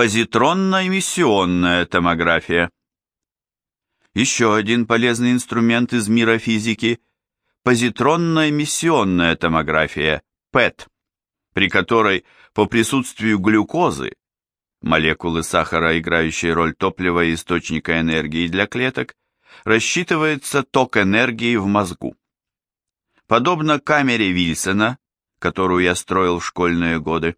Позитронно-эмиссионная томография. Еще один полезный инструмент из мира физики – позитронно-эмиссионная томография, ПЭТ, при которой по присутствию глюкозы, молекулы сахара, играющие роль топлива и источника энергии для клеток, рассчитывается ток энергии в мозгу. Подобно камере Вильсона, которую я строил в школьные годы,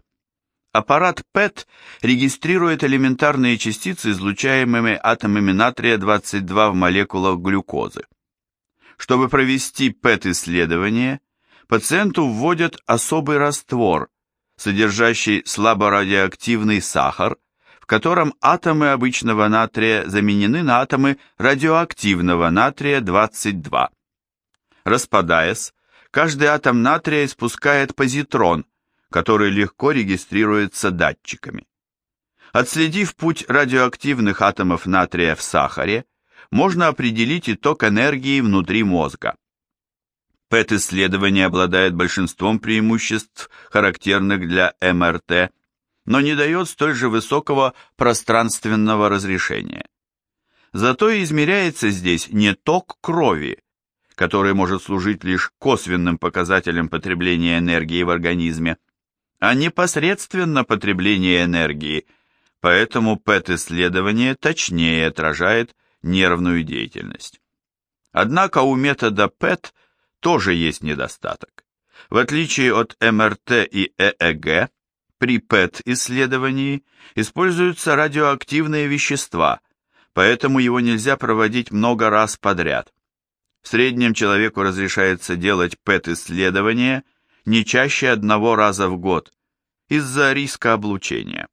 аппарат ПЭТ регистрирует элементарные частицы, излучаемыми атомами натрия-22 в молекулах глюкозы. Чтобы провести ПЭТ-исследование, пациенту вводят особый раствор, содержащий слаборадиоактивный сахар, в котором атомы обычного натрия заменены на атомы радиоактивного натрия-22. Распадаясь, каждый атом натрия испускает позитрон, который легко регистрируется датчиками. Отследив путь радиоактивных атомов натрия в сахаре, можно определить итог энергии внутри мозга. ПЭТ-исследование обладает большинством преимуществ, характерных для МРТ, но не дает столь же высокого пространственного разрешения. Зато измеряется здесь не ток крови, который может служить лишь косвенным показателем потребления энергии в организме, а непосредственно потребление энергии, поэтому ПЭТ-исследование точнее отражает нервную деятельность. Однако у метода ПЭТ тоже есть недостаток. В отличие от МРТ и ЭЭГ, при ПЭТ-исследовании используются радиоактивные вещества, поэтому его нельзя проводить много раз подряд. В среднем человеку разрешается делать ПЭТ-исследование не чаще одного раза в год из-за риска облучения.